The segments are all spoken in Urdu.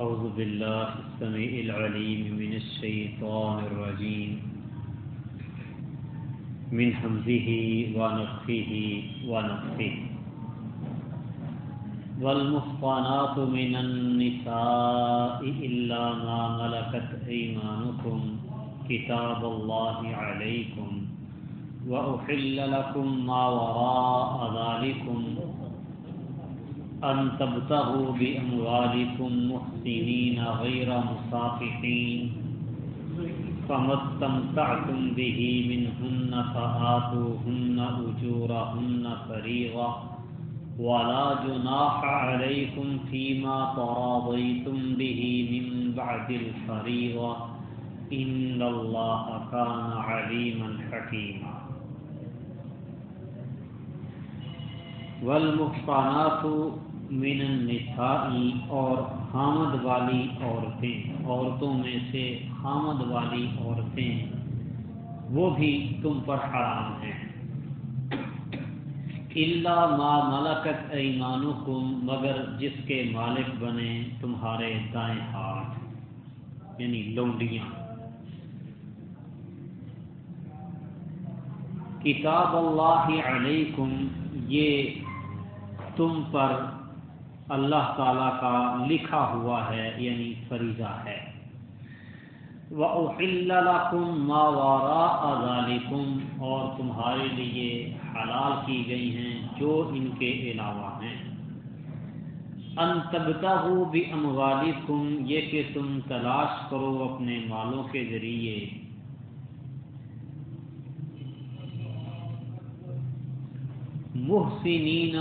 أعوذ بالله السميع العليم من الشيطان الرجيم. من حمزه ونفخه ونفخه. والمحصنات من النساء إلا ما ملكت أيمانكم كتاب الله عليكم وأحل لكم ما وراء ذلكم أن تبتغوا بأموالكم محصنات محسنين غير مصافحين فما استمتعتم به منهن فآتوهن أجورهن فريضة ولا جناح عليكم فيما تراضيتم به من بعد الفريضة إن الله كان عليما حكيما والمحصنات من النساء اور حامد والی عورتیں، عورتوں میں سے حامد والی عورتیں، وہ بھی تم پر حرام ہیں۔ اللہ ما ملکت ایمانکم مگر جس کے مالک بنے تمہارے دائیں ہاتھ یعنی لونڈیاں۔ کتاب اللہ علیکم، یہ تم پر اللہ تعالی کا لکھا ہوا ہے یعنی فریضہ ہے۔ وَأُحِلَّ مَا وَرَاءَ ذَلِكُمْ، اور تمہارے لیے حلال کی گئی ہیں جو ان کے علاوہ ہیں۔ ان تبتغوا بِأَمْوَالِكُمْ، یہ کہ تم تلاش کرو اپنے مالوں کے ذریعے۔ محسنین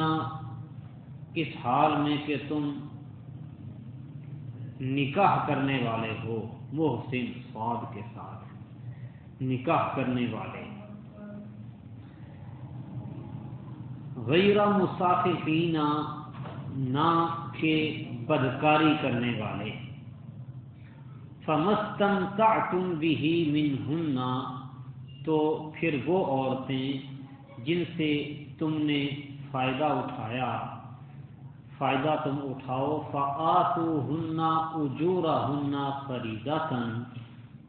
اس حال میں کہ تم نکاح کرنے والے ہو محسن سواد کے ساتھ۔ نکاح کرنے والے۔ غیر مسافین نہ کہ بدکاری کرنے والے۔ فمستم کا تم بھی من تو پھر وہ عورتیں جن سے تم نے فائدہ اٹھایا۔ فائدہ تم اٹھاؤ فعتو ہننا اجورا ہننا فریدا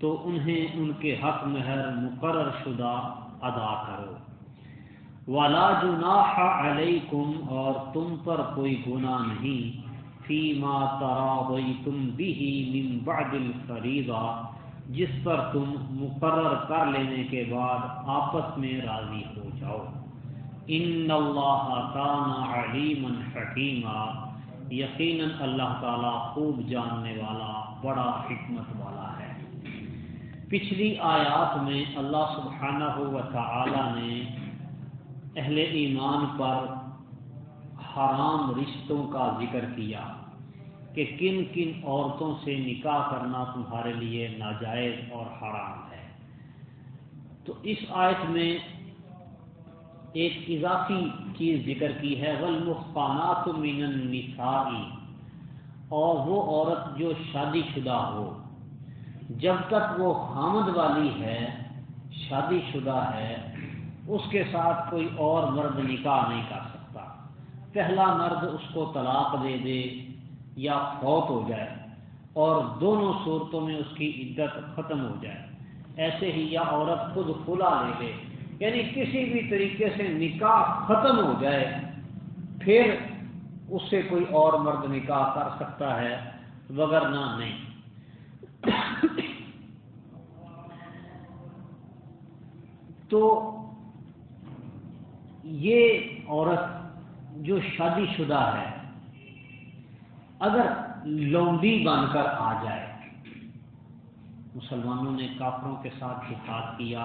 تو انہیں ان کے حق مہر مقرر شدہ ادا کرو۔ ولا جناح علیکم، اور تم پر کوئی گناہ نہیں فی ما تراضیتم به من بعد الفریضہ، جس پر تم مقرر کر لینے کے بعد آپس میں راضی ہو جاؤ۔ ان اللہ کان علیما حکیما یقینا اللہ تعالی خوب جاننے والا، بڑا حکمت والا ہے۔ پچھلی آیات میں اللہ سبحانہ و تعالی نے اہل ایمان پر حرام رشتوں کا ذکر کیا کہ کن کن عورتوں سے نکاح کرنا تمہارے لیے ناجائز اور حرام ہے۔ تو اس آیت میں ایک اضافی چیز ذکر کی ہے والمحقانات من النساء۔ اور وہ عورت جو شادی شدہ ہو، جب تک وہ حامد والی ہے، شادی شدہ ہے، اس کے ساتھ کوئی اور مرد نکاح نہیں کر سکتا۔ پہلا مرد اس کو طلاق دے دے یا فوت ہو جائے، اور دونوں صورتوں میں اس کی عدت ختم ہو جائے۔ ایسے ہی یا عورت خود کھلا لے لے۔ یعنی کسی بھی طریقے سے نکاح ختم ہو جائے، پھر اس سے کوئی اور مرد نکاح کر سکتا ہے وگرنہ نہیں۔ تو یہ عورت جو شادی شدہ ہے، اگر لونڈی بن کر آ جائے، مسلمانوں نے کافروں کے ساتھ جہاد کیا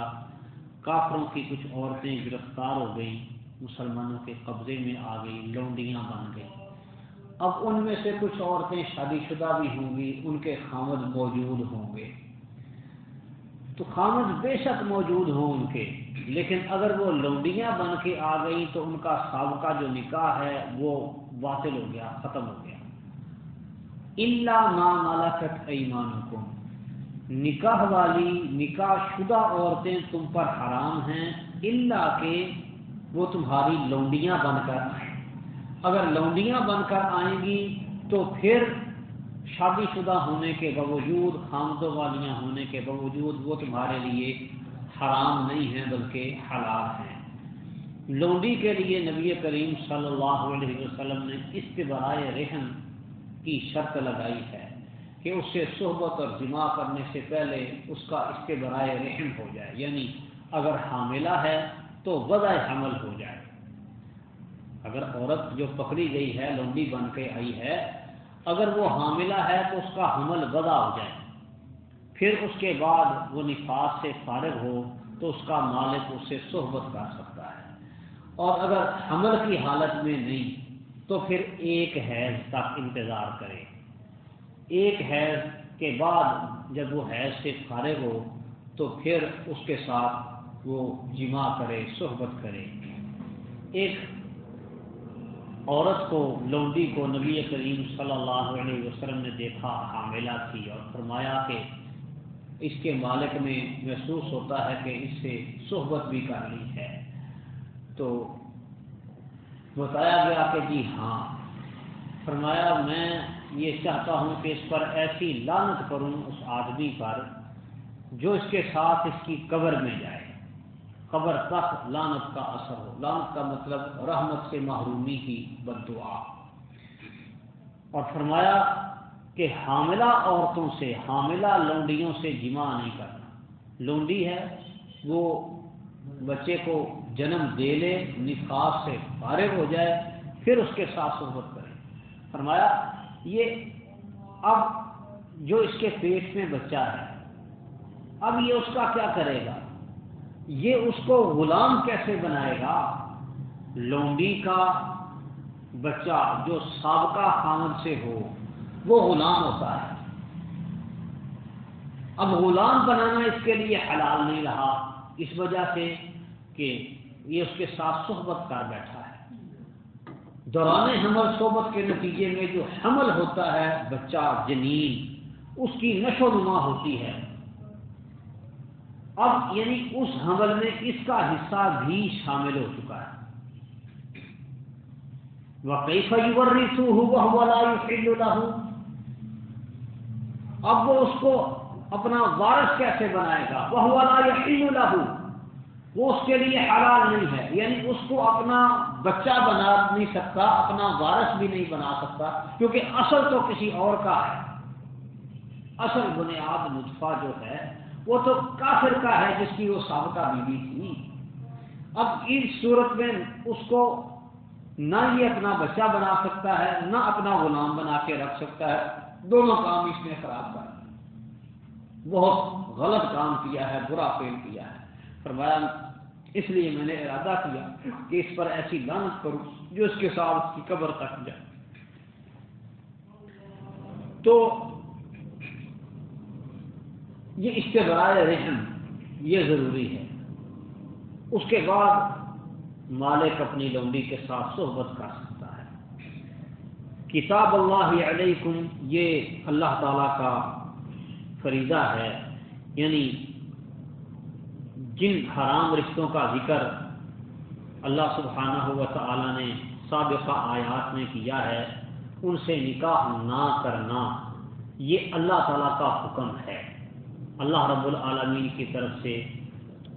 کافروں کی کچھ عورتیں گرفتار ہو گئیں، مسلمانوں کے قبضے میں آ گئی لونڈیاں بن گئی اب ان میں سے کچھ عورتیں شادی شدہ بھی ہوں گی، ان کے خامد موجود ہوں گے۔ تو خامد بے شک موجود ہوں ان کے، لیکن اگر وہ لونڈیاں بن کے آ گئیں تو ان کا سابقہ جو نکاح ہے وہ باطل ہو گیا، ختم ہو گیا۔ اللہ ماں مالا کٹ ایمان نکاح والی نکاح شدہ عورتیں تم پر حرام ہیں اللہ کہ وہ تمہاری لونڈیاں بن کر آئیں۔ اگر لونڈیاں بن کر آئیں گی تو پھر شادی شدہ ہونے کے باوجود خامدوں والیاں ہونے کے باوجود وہ تمہارے لیے حرام نہیں ہیں، بلکہ حلال ہیں۔ لونڈی کے لیے نبی کریم صلی اللہ علیہ وسلم نے استبرائے رحم کی شرط لگائی ہے۔ کہ اس سے صحبت اور جمع کرنے سے پہلے اس کا استبرائے رحم ہو جائے۔ یعنی اگر حاملہ ہے تو وضع حمل ہو جائے۔ اگر عورت جو پکڑی گئی ہے لونڈی بن کے آئی ہے، اگر وہ حاملہ ہے تو اس کا حمل وضع ہو جائے۔ پھر اس کے بعد وہ نفاذ سے فارغ ہو تو اس کا مالک اس سے صحبت کر سکتا ہے۔ اور اگر حمل کی حالت میں نہیں تو پھر ایک حیض تک انتظار کرے۔ ایک حیض کے بعد جب وہ حیض سے فارغ ہو، تو پھر اس کے ساتھ وہ جمع کرے، صحبت کرے۔ ایک عورت کو، لونڈی کو نبی کریم صلی اللہ علیہ وسلم نے دیکھا، حاملہ تھی اور فرمایا کہ اس کے مالک میں محسوس ہوتا ہے کہ اس سے صحبت بھی کر ہے۔ تو بتایا گیا کہ جی ہاں۔ فرمایا، میں یہ چاہتا ہوں کہ اس پر ایسی لانت کروں اس آدمی پر جو اس کے ساتھ اس کی قبر میں جائے۔ قبر تک لانت کا اثر ہو۔ لانت کا مطلب رحمت سے محرومی کی بد دعا اور فرمایا کہ حاملہ عورتوں سے، حاملہ لونڈیوں سے جمع نہیں کرنا۔ لونڈی ہے، وہ بچے کو جنم دے لے نفاذ سے فارغ ہو جائے، پھر اس کے ساتھ صحبت کرے۔ فرمایا یہ اب جو اس کے پیٹ میں بچہ ہے، اب یہ اس کا کیا کرے گا؟ یہ اس کو غلام کیسے بنائے گا؟ لونڈی کا بچہ جو سابقہ خامد سے ہو، وہ غلام ہوتا ہے۔ اب غلام بنانا اس کے لیے حلال نہیں رہا، اس وجہ سے کہ یہ اس کے ساتھ صحبت کر بیٹھا۔ دوران حمل صحبت کے نتیجے میں جو حمل ہوتا ہے، بچہ، جنین، اس کی نشو نما ہوتی ہے۔ اب یعنی اس حمل میں اس کا حصہ بھی شامل ہو چکا ہے۔ وہ کئی فیور ہوں اب وہ اس کو اپنا وارث کیسے بنائے گا؟ وہ والا یقین وہ اس کے لیے حلال نہیں ہے۔ یعنی اس کو اپنا بچہ بنا نہیں سکتا، اپنا وارث بھی نہیں بنا سکتا، کیونکہ اصل تو کسی اور کا ہے۔ اصل بنیاد نطفہ جو ہے، وہ تو کافر کا ہے جس کی وہ سابقہ بیوی تھی۔ اب اس صورت میں اس کو نہ یہ اپنا بچہ بنا سکتا ہے، نہ اپنا غلام بنا کے رکھ سکتا ہے۔ دونوں کام اس نے خراب کر بہت غلط کام کیا ہے، برا فیل کیا ہے۔ فرمایا اس لیے میں نے ارادہ کیا کہ اس پر ایسی لانت کروں جو اس کے ساتھ اس کی قبر تک جائے۔ تو یہ استبرائے رحم یہ ضروری ہے۔ اس کے بعد مالک اپنی لونڈی کے ساتھ صحبت کر سکتا ہے۔ کتاب اللہ علیکم یہ اللہ تعالی کا فریضہ ہے یعنی جن حرام رشتوں کا ذکر اللہ سبحانہ ہوا تعالی نے سابقہ آیات میں کیا ہے، ان سے نکاح نہ کرنا، یہ اللہ تعالیٰ کا حکم ہے۔ اللہ رب العالمین کی طرف سے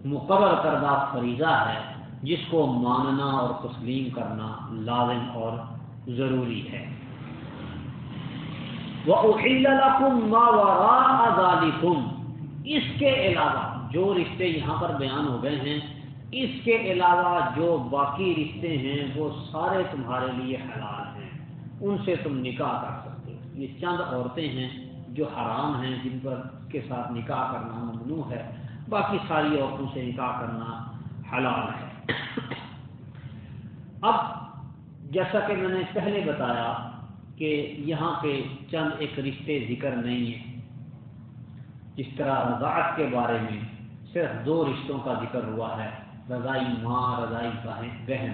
مقرر کردہ فریضہ ہے، جس کو ماننا اور تسلیم کرنا لازم اور ضروری ہے۔ وہ اس کے علاوہ جو رشتے یہاں پر بیان ہو گئے ہیں، اس کے علاوہ جو باقی رشتے ہیں، وہ سارے تمہارے لیے حلال ہیں۔ ان سے تم نکاح کر سکتے ہو۔ یہ چند عورتیں ہیں جو حرام ہیں، جن پر کے ساتھ نکاح کرنا ممنوع ہے۔ باقی ساری عورتوں سے نکاح کرنا حلال ہے۔ اب جیسا کہ میں نے پہلے بتایا کہ یہاں پہ چند ایک رشتے ذکر نہیں ہیں۔ جس طرح رضاعت کے بارے میں صرف دو رشتوں کا ذکر ہوا ہے، رضائی ماں، رضائی بہن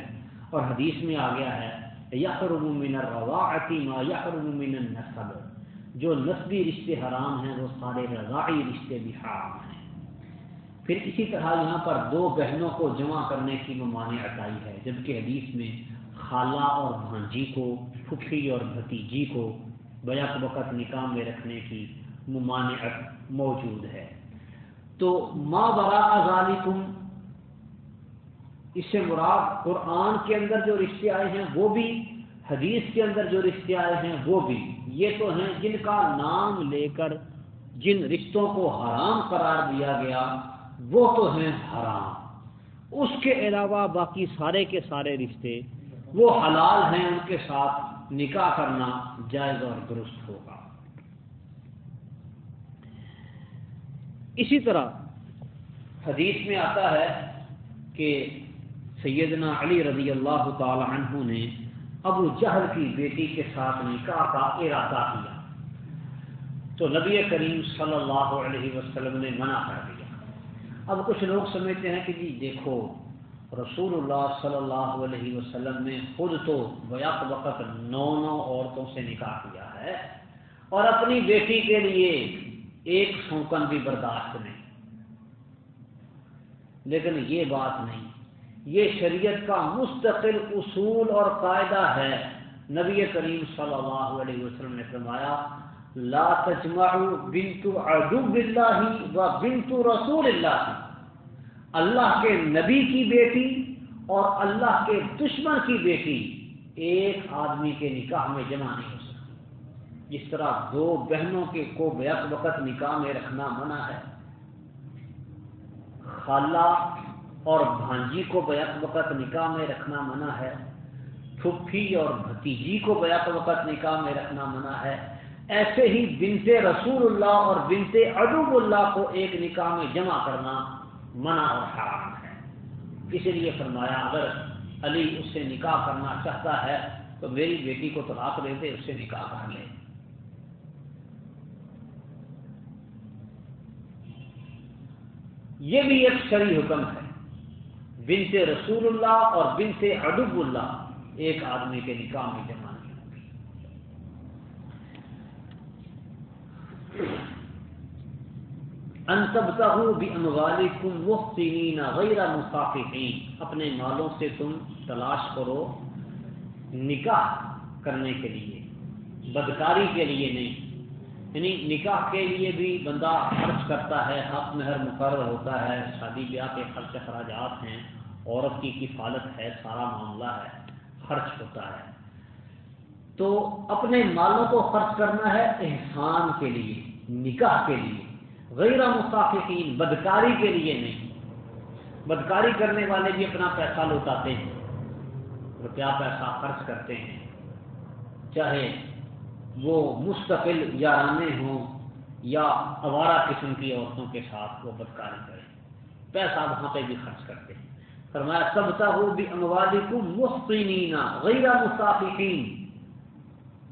اور حدیث میں آ گیا ہے من الرضاعتی ما من النسب۔ جو نسبی رشتے حرام ہیں، وہ سارے رضائی رشتے بھی حرام ہیں۔ پھر اسی طرح یہاں پر دو بہنوں کو جمع کرنے کی ممانع عطائی ہے، جبکہ حدیث میں خالہ اور بھانجی کو، پھپھی اور بھتیجی کو بیک وقت نکاح میں رکھنے کی ممانعت موجود ہے۔ تو ماں برا ذالکم، اس سے مراد قرآن کے اندر جو رشتے آئے ہیں وہ بھی، حدیث کے اندر جو رشتے آئے ہیں وہ بھی۔ یہ تو ہیں جن کا نام لے کر جن رشتوں کو حرام قرار دیا گیا، وہ تو ہیں حرام۔ اس کے علاوہ باقی سارے کے سارے رشتے، وہ حلال ہیں، ان کے ساتھ نکاح کرنا جائز اور درست ہوگا۔ اسی طرح حدیث میں آتا ہے کہ سیدنا علی رضی اللہ تعالی عنہ نے ابو جہل کی بیٹی کے ساتھ نکاح کا ارادہ کیا۔ تو نبی کریم صلی اللہ علیہ وسلم نے منع کر دیا۔ اب کچھ لوگ سمجھتے ہیں کہ جی دیکھو، رسول اللہ صلی اللہ علیہ وسلم نے خود تو بیک وقت نو نو عورتوں سے نکاح کیا ہے اور اپنی بیٹی کے لیے ایک سونکن بھی برداشت نہیں۔ لیکن یہ بات نہیں، یہ شریعت کا مستقل اصول اور قاعدہ ہے۔ نبی کریم صلی اللہ علیہ وسلم نے فرمایا، لا تجمع بنت عدو اللہ و بنت رسول اللہ۔ اللہ کے نبی کی بیٹی اور اللہ کے دشمن کی بیٹی۔ ایک آدمی کے نکاح میں جمع نہیں۔ ہو جس طرح دو بہنوں کے کو بیک وقت نکاح میں رکھنا منع ہے۔ خالہ اور بھانجی کو بیک وقت نکاح میں رکھنا منع ہے۔ پھپھی اور بھتیجی کو بیک وقت نکاح میں رکھنا منع ہے۔ ایسے ہی بنت رسول اللہ اور بنت ادب اللہ کو ایک نکاح میں جمع کرنا منع اور حرام ہے۔ اسی لیے فرمایا، اگر علی اس سے نکاح کرنا چاہتا ہے تو میری بیٹی کو طلاق دے دے، اس سے نکاح کر لے۔ یہ بھی ایک شری حکم ہے۔ بنت رسول اللہ اور بنت ادب اللہ، ایک آدمی کے نکاح میں جمع نہیں ہوگی انتبتا بھی انوالی کم غیر مسافقین اپنے مالوں سے تم تلاش کرو نکاح کرنے کے لیے، بدکاری کے لیے نہیں۔ یعنی نکاح کے لیے بھی بندہ خرچ کرتا ہے، حق مہر مقرر ہوتا ہے، شادی بیاہ کے خرچ اخراجات ہیں، عورت کی کفالت ہے، سارا معاملہ ہے، خرچ ہوتا ہے۔ تو اپنے مالوں کو خرچ کرنا ہے احسان کے لیے، نکاح کے لیے، غیر مستقین بدکاری کے لیے نہیں۔ بدکاری کرنے والے بھی اپنا پیسہ لوٹاتے ہیں، روپیہ پیسہ خرچ کرتے ہیں، چاہے وہ مستقل یارانے ہوں یا آوارہ قسم کی عورتوں کے ساتھ وہ بدکاری کریں۔ پیسہ وہاں پہ بھی خرچ کرتے ہیں۔ فرمایا سبتا ہو بھی اموادی کو مفتین غیر مستقین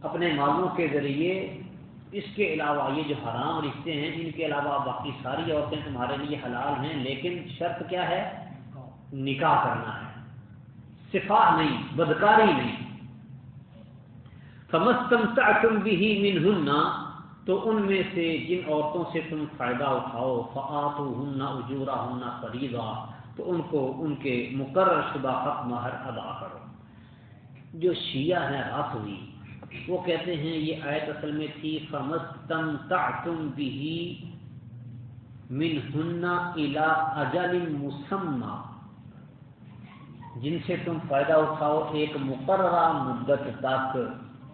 اپنے مالوں کے ذریعے اس کے علاوہ یہ جو حرام رشتے ہیں، ان کے علاوہ باقی ساری عورتیں تمہارے لیے حلال ہیں، لیکن شرط کیا ہے؟ نکاح کرنا ہے۔ صفا نہیں، بدکاری نہیں۔ سمستم تم بھی من تو ان میں سے جن عورتوں سے تم فائدہ اٹھاؤ فعت ہننا اجورا ہننا خریدا تو ان کو ان کے مقرر شدہ حق مہر ادا کرو۔ جو شیعہ ہیں رات ہوئی وہ کہتے ہیں، یہ آیت اصل میں تھی فمستم تم بھی من ہننا الا اجل مسمہ جن سے تم فائدہ اٹھاؤ، ایک مقررہ مدت تک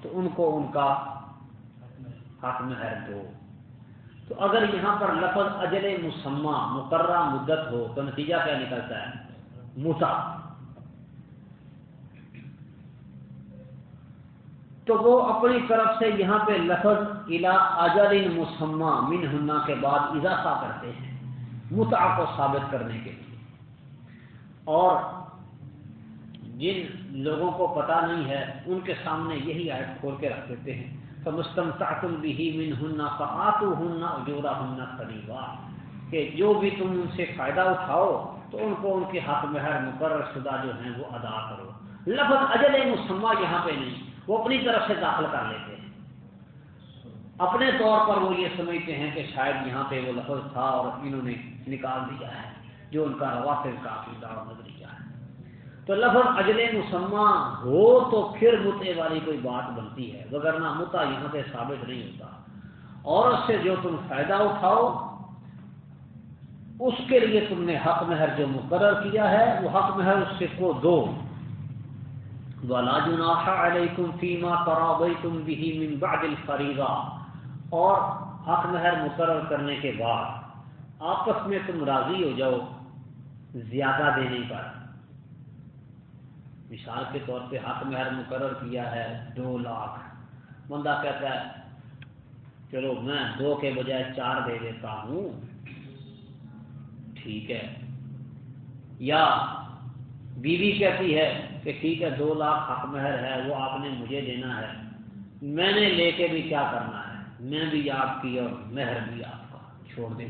تو ان کو ان کا حق مہر دو۔ تو اگر یہاں پر لفظ اجل مسمہ، مقررہ مدت ہو تو نتیجہ کیا نکلتا ہے؟ موسا تو وہ اپنی طرف سے یہاں پہ لفظ الا اجل مسمہ، من ہننا کے بعد اضافہ کرتے ہیں متا کو ثابت کرنے کے لیے۔ اور جن لوگوں کو پتا نہیں ہے، ان کے سامنے یہی آیت کھول کے رکھ دیتے ہیں۔ تو مستم تاکم بھی من ہننا فعتو ہننا جورا ہننا قریبا کہ جو بھی تم ان سے فائدہ اٹھاؤ، تو ان کو ان کے حق مہر مقرر شدہ جو ہیں وہ ادا کرو۔ لفظ اجل مسمہ یہاں پہ نہیں، وہ اپنی طرف سے داخل کر لیتے ہیں۔ اپنے طور پر وہ یہ سمجھتے ہیں کہ شاید یہاں پہ وہ لفظ تھا اور انہوں نے نکال دیا ہے، جو ان کا روافظ کا عقیدہ اور نظریہ ہے۔ تو لفظ اجل مسمہ ہو تو پھر متے والی کوئی بات بنتی ہے وغیرہ متا یہاں پہ ثابت نہیں ہوتا۔ عورت سے جو تم فائدہ اٹھاؤ، اس کے لیے تم نے حق مہر جو مقرر کیا ہے، وہ حق مہر اس سے کو دو۔ علیکم فیما تم بھی من بعد الفریضہ اور حق مہر مقرر کرنے کے بعد آپس میں تم راضی ہو جاؤ، زیادہ دینے پر۔ مثال کے طور پہ حق مہر مقرر کیا ہے، دو لاکھ۔ بندہ کہتا ہے، چلو میں دو کے بجائے چار دے دیتا ہوں۔ ٹھیک ہے۔ یا بیوی کہتی ہے کہ ٹھیک ہے، دو لاکھ حق مہر ہے، وہ آپ نے مجھے دینا ہے۔ میں نے لے کے بھی کیا کرنا ہے؟ میں بھی آپ کی اور مہر بھی آپ کا۔ چھوڑ دیں۔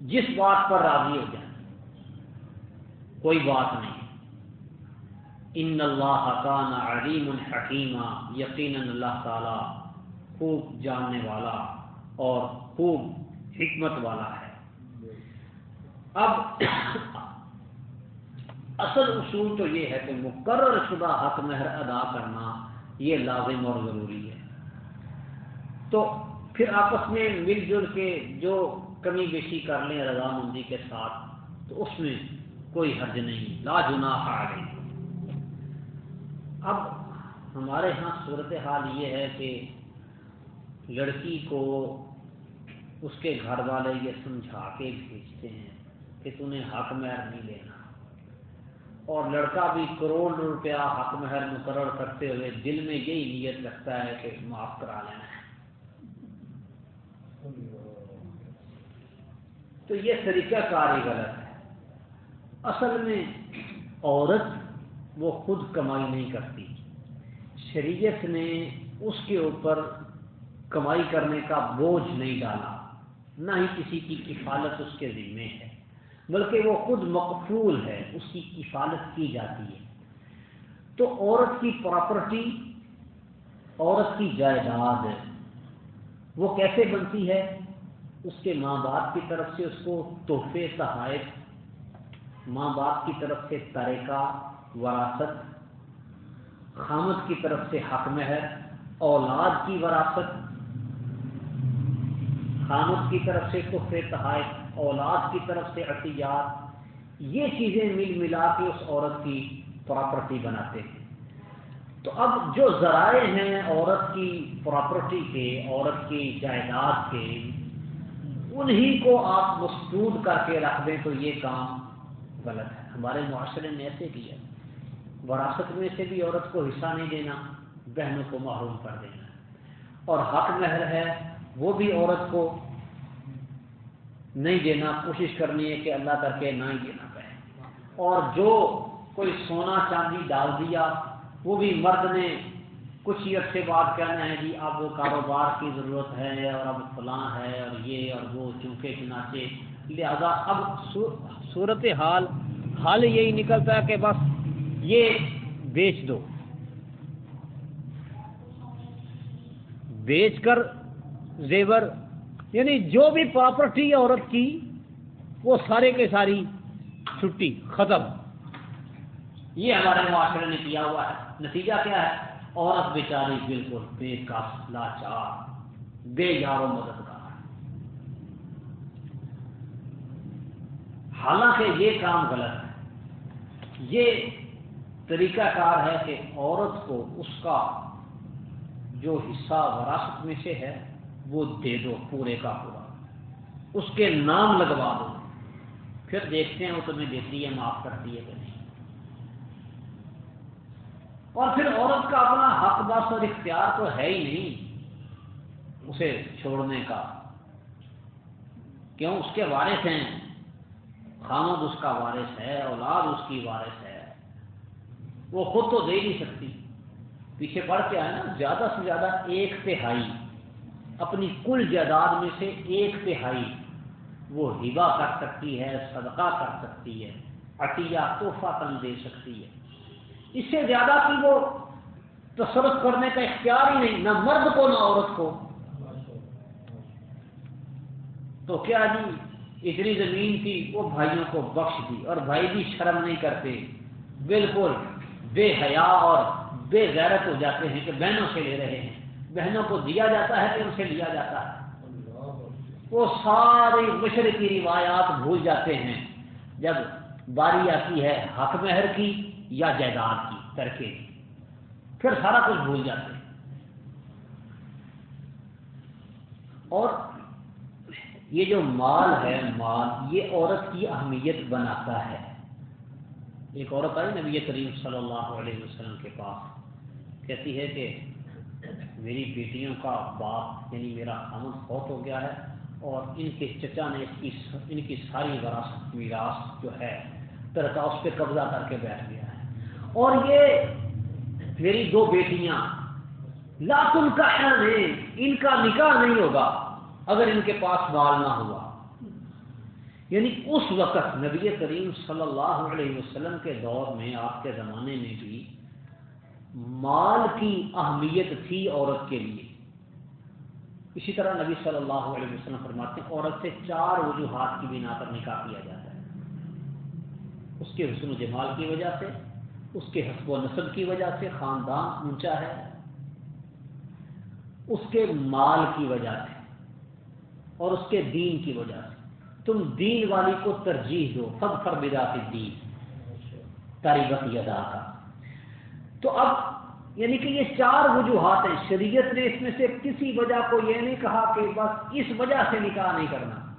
جس بات پر راضی ہو جائیں۔ کوئی بات نہیں۔ ان اللہ کان علیم الحکیمہ یقیناً اللہ تعالی خوب جاننے والا اور خوب حکمت والا ہے۔ اب اصل اصول تو یہ ہے کہ مقرر شدہ حق مہر ادا کرنا یہ لازم اور ضروری ہے۔ تو پھر آپس میں مل جل کے جو کمی بیشی کر لیں، رضامندی کے ساتھ، تو اس میں کوئی حرج نہیں، لا جنا آ گئی اب ہمارے ہاں صورت حال یہ ہے کہ لڑکی کو اس کے گھر والے یہ سمجھا کے بھیجتے ہیں کہ تمہیں حق مہر نہیں لینا۔ اور لڑکا بھی کروڑ روپیہ حق مہر مقرر کرتے ہوئے دل میں یہی نیت رکھتا ہے کہ معاف کرا لینا ہے۔ تو یہ طریقہ کار ہی غلط ہے۔ اصل میں عورت وہ خود کمائی نہیں کرتی۔ شریعت نے اس کے اوپر کمائی کرنے کا بوجھ نہیں ڈالا۔ نہ ہی کسی کی کفالت اس کے ذمے ہے، بلکہ وہ خود مقفول ہے، اس کی کفالت کی جاتی ہے۔ تو عورت کی پراپرٹی، عورت کی جائیداد، وہ کیسے بنتی ہے؟ اس کے ماں باپ کی طرف سے اس کو تحفے تحائف ماں باپ کی طرف سے طریقہ، وراثت، خامد کی طرف سے حق مہر، اولاد کی وراثت، خامد کی طرف سے تحفے تحائف اولاد کی طرف سے عطیات، یہ چیزیں مل ملا کے اس عورت کی پراپرٹی بناتے ہیں۔ تو اب جو ذرائع ہیں عورت کی پراپرٹی کے، عورت کی جائیداد کے، انہی کو آپ مستود کر کے رکھ دیں تو یہ کام غلط ہے۔ ہمارے معاشرے نے ایسے کیا وراثت میں سے بھی عورت کو حصہ نہیں دینا، بہنوں کو محروم کر دینا۔ اور حق مہر ہے، وہ بھی عورت کو نہیں دینا، کوشش کرنی ہے کہ اللہ کر کے نہ ہی دینا پڑے۔ اور جو کوئی سونا چاندی ڈال دیا، وہ بھی مرد نے کچھ ہی عرصے بعد کہنا ہے جی اب وہ کاروبار کی ضرورت ہے اور اب فلاں ہے اور یہ اور وہ، چونکہ چنانچے لہذا اب صورت حال حال یہی نکلتا ہے کہ بس یہ بیچ دو۔ بیچ کر زیور یعنی جو بھی پراپرٹی عورت کی، وہ سارے کے ساری چھٹی، ختم۔ یہ ہمارے معاشرے نے کیا ہوا ہے۔ نتیجہ کیا ہے؟ عورت بیچاری بالکل بے کس لاچار، بے یار و مددگار حالانکہ یہ کام غلط ہے۔ یہ طریقہ کار ہے کہ عورت کو اس کا جو حصہ وراثت میں سے ہے، وہ دے دو، پورے کا پورا۔ اس کے نام لگوا دو۔ پھر دیکھتے ہیں وہ تمہیں دیتی ہے، معاف کرتی ہے کہ نہیں۔ اور پھر عورت کا اپنا حق بس اور اختیار تو ہے ہی نہیں اسے چھوڑنے کا۔ کیوں؟ اس کے وارث ہیں۔ خامد اس کا وارث ہے، اولاد اس کی وارث ہے۔ وہ خود تو دے نہیں سکتی۔ پیچھے پڑ کے آئے نا، زیادہ سے زیادہ ایک تہائی۔ اپنی کل جائیداد میں سے ایک تہائی۔ وہ ہبا کر سکتی ہے، صدقہ کر سکتی ہے، عطیہ، تحفہ تن دے سکتی ہے۔ اس سے زیادہ کی وہ تصرف کرنے کا اختیار ہی نہیں، نہ مرد کو، نہ عورت کو۔ تو کیا جی اتنی زمین تھی، وہ بھائیوں کو بخش دی اور بھائی بھی شرم نہیں کرتے۔ بالکل بے حیا اور بے غیرت ہو جاتے ہیں کہ بہنوں سے لے رہے ہیں۔ بہنوں کو دیا جاتا ہے کہ ان سے لیا جاتا ہے۔ وہ ساری مشرق کی روایات بھول جاتے ہیں۔ جب باری آتی ہے حق مہر کی یا جائیداد کی ترکے کی، پھر سارا کچھ بھول جاتے ہیں۔ اور یہ جو مال ہے، مال، یہ عورت کی اہمیت بناتا ہے۔ ایک عورت آئی نبی کریم صلی اللہ علیہ وسلم کے پاس۔ کہتی ہے کہ میری بیٹیوں کا باپ یعنی میرا خامد فوت ہو گیا ہے اور ان کے چچا نے اس کی ان کی ساری وراثت، میراث جو ہے ترکا اس پہ قبضہ کر کے بیٹھ گیا ہے۔ اور یہ میری دو بیٹیاں لاکن کا ہے ان کا نکاح نہیں ہوگا۔ اگر ان کے پاس مال نہ ہوا۔ یعنی اس وقت نبی کریم صلی اللہ علیہ وسلم کے دور میں، آپ کے زمانے میں بھی مال کی اہمیت تھی عورت کے لیے۔ اسی طرح نبی صلی اللہ علیہ وسلم فرماتے ہیں، عورت سے چار وجوہات کی بنا پر نکاح کیا جاتا ہے۔ اس کے حسن و جمال کی وجہ سے، اس کے حسب و نصب کی وجہ سے خاندان اونچا ہے۔ اس کے مال کی وجہ سے۔ اور اس کے دین کی وجہ سے۔ تم دین والی کو ترجیح دو سب فر بدا دین تاریخ ادا کا۔ تو اب یعنی کہ یہ چار وجوہات ہیں۔ شریعت نے اس میں سے کسی وجہ کو یہ نہیں کہا کہ بس اس وجہ سے نکاح نہیں کرنا۔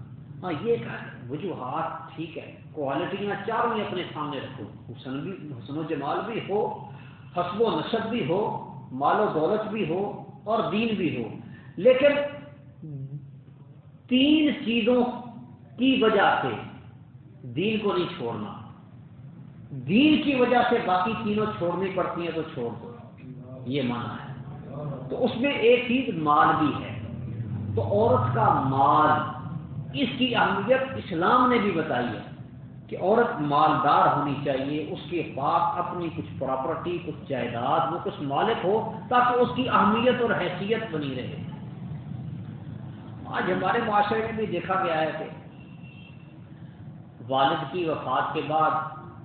ہاں یہ کہا وجوہات ٹھیک ہے۔ کوالٹیاں چاروں ہی اپنے سامنے رکھو۔ حسن بھی، حسن و جمال بھی ہو، حسب و نصب بھی ہو، مال و دولت بھی ہو اور دین بھی ہو۔ لیکن تین چیزوں کی وجہ سے دین کو نہیں چھوڑنا۔ دین کی وجہ سے باقی تینوں چھوڑنی پڑتی ہیں تو چھوڑ دو۔ یہ مانا ہے۔ تو اس میں ایک چیز مال بھی ہے۔ تو عورت کا مال، اس کی اہمیت اسلام نے بھی بتائی ہے کہ عورت مالدار ہونی چاہیے، اس کے پاس اپنی کچھ پراپرٹی کچھ جائیداد، وہ کچھ مالک ہو تاکہ اس کی اہمیت اور حیثیت بنی رہے۔ ہاں، آج ہمارے معاشرے میں بھی دیکھا گیا ہے کہ والد کی وفات کے بعد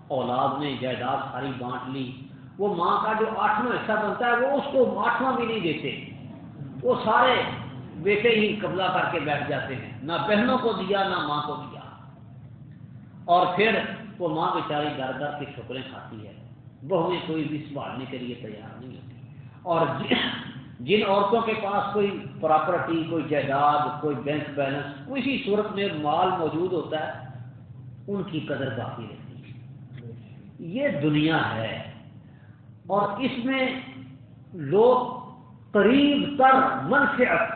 اولاد نے جائیداد ساری بانٹ لی۔ وہ ماں کا جو آٹھواں حصہ بنتا ہے، وہ اس کو آٹھواں بھی نہیں دیتے۔ وہ سارے بیٹے ہی قبضہ کر کے بیٹھ جاتے ہیں۔ نہ بہنوں کو دیا، نہ ماں کو دیا۔ اور پھر وہ ماں بیچاری در در کی ٹھوکریں کھاتی ہے۔ بہویں کوئی بھی سنبھالنے کے لیے تیار نہیں ہوتی۔ اور جن عورتوں کے پاس کوئی پراپرٹی کوئی جائیداد، کوئی بینک بیلنس کسی صورت میں مال موجود ہوتا ہے، ان کی قدر باقی رہتی یہ دنیا ہے۔ اور اس میں لوگ قریب تر منفعت،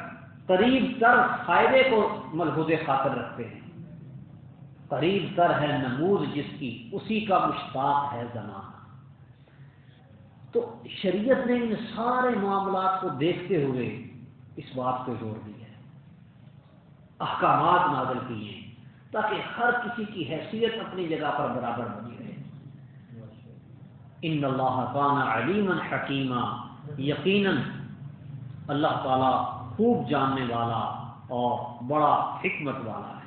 قریب تر فائدے کو ملحوظ خاطر رکھتے ہیں۔ قریب تر ہے نمود جس کی، اسی کا مشتاق ہے زمانہ تو شریعت نے ان سارے معاملات کو دیکھتے ہوئے اس بات پہ زور دیا ہے۔ احکامات نازل کیے تاکہ ہر کسی کی حیثیت اپنی جگہ پر برابر بنی رہے۔ ان اللہ کان علیم حکیمہ یقیناً اللہ تعالی خوب جاننے والا اور بڑا حکمت والا ہے۔